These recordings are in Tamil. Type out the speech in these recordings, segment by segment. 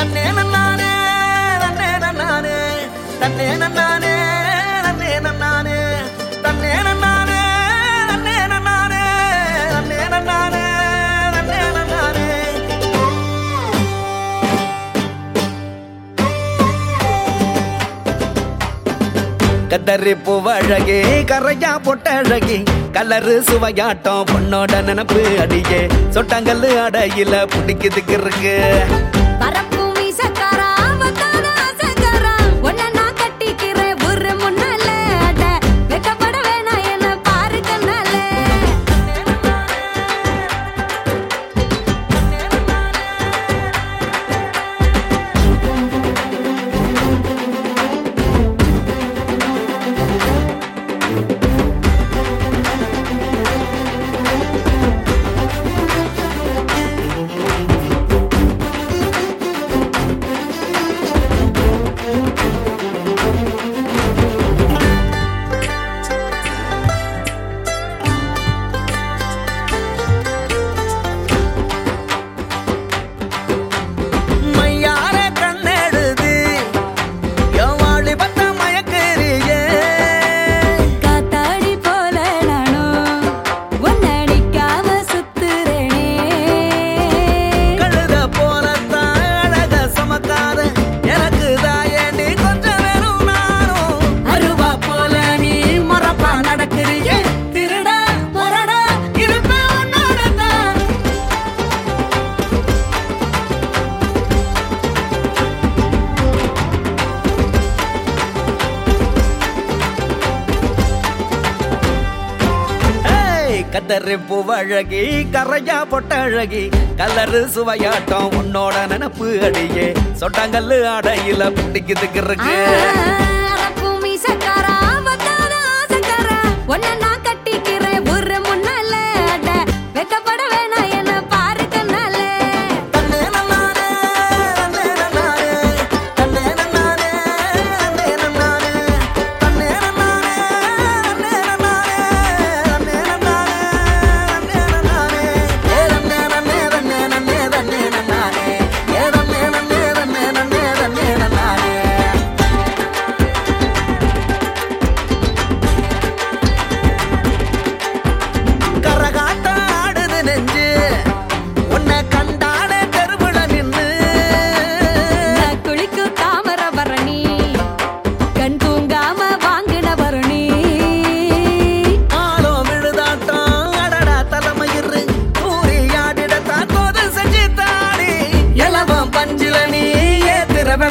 தன்னே நன்னானே நன்னே நன்னானே தன்னே நன்னானே நன்னே நன்னானே தன்னே நன்னானே நன்னே நன்னானே நன்னே நன்னானே நன்னே நன்னானே. கதறி பூவழகே கரையா பொட்டழகி கலரு சுவையாட்டம் பொண்ணோட நினப்பு அடியே. சொட்டாங்கல்லு அடையில பிடிக்குதுக்கு இருக்கு கத்தரு பூவழகி கரையா பொட்டழகி கலரு சுவையாட்டம் உன்னோட நினப்பு அடியே. சொட்டாங்கல்லு அடையில பிடிக்குதுக்கு இருக்கு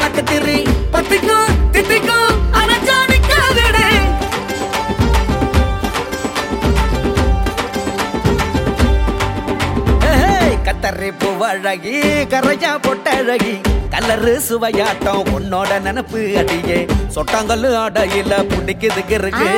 கணக்கு திரி பத்திக்கும் தித்திக்கும் கத்தரை பூவழகி கரையா பொட்டழகி கலரு சுவையாட்டம் உன்னோட நினப்பு அடியே. சொட்டாங்கல்லு ஆடையில பிடிக்குதுக்கு இருக்கு